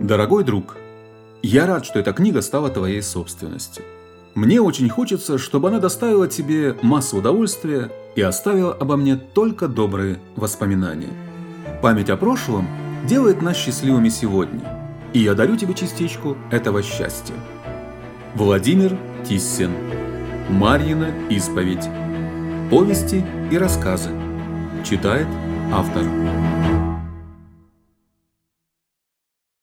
Дорогой друг, я рад, что эта книга стала твоей собственностью. Мне очень хочется, чтобы она доставила тебе массу удовольствия и оставила обо мне только добрые воспоминания. Память о прошлом делает нас счастливыми сегодня, и я дарю тебе частичку этого счастья. Владимир Тиссин Марьина исповедь Повести и рассказы Читает автор